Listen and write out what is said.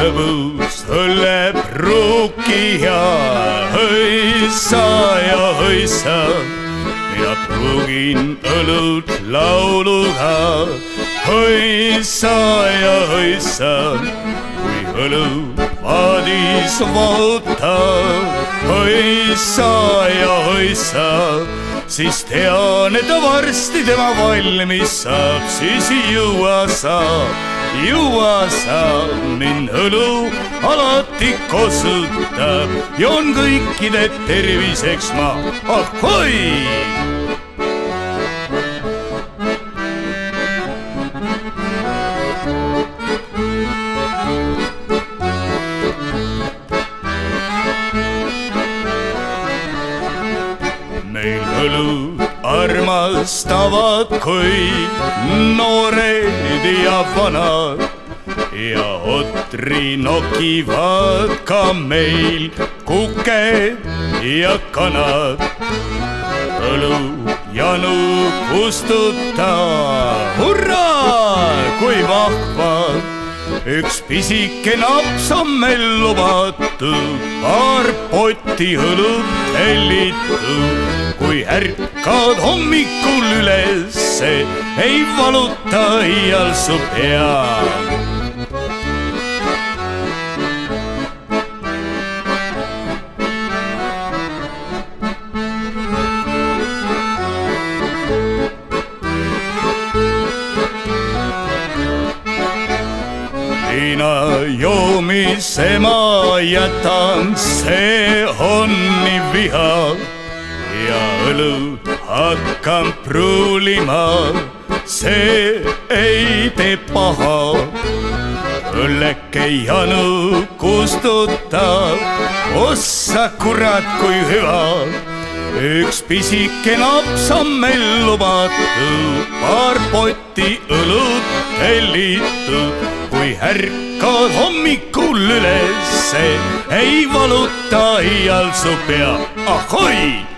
lõbus õllepruuki ja hõissa ja hõissa. mina pruugin õlut lauluga, hõissa ja hõissa, kui õlu paadis vahutab, hõissa ja hõissa siis tean, et varsti tema valmis saab, siis juua saab, juua saab, mind õlu alati kosutab, joon kõikide terviseks ma, ahoi! Meil õlut armastavad kõik noored ja vanad ja otri nokivad ka meil kuked ja kanad. õlu janu kustuta, hurraa, kui vahvad üks pisike naps on meil lubatud, paar potti õlut tellitud. kui ärkad hommikul ülesse, ei valuta iial su pea. Viina joomise ma jätan, see on nii viha ja õlut hakkan pruulima, see ei tee paha. õlleke janu kustutab, ossa kurat, kui hüva. Üks pisike naps on meil lubatud, paar potti õlut tellitud. Kui ärkad hommikul ülesse, ei valuta iial su pea, ahoi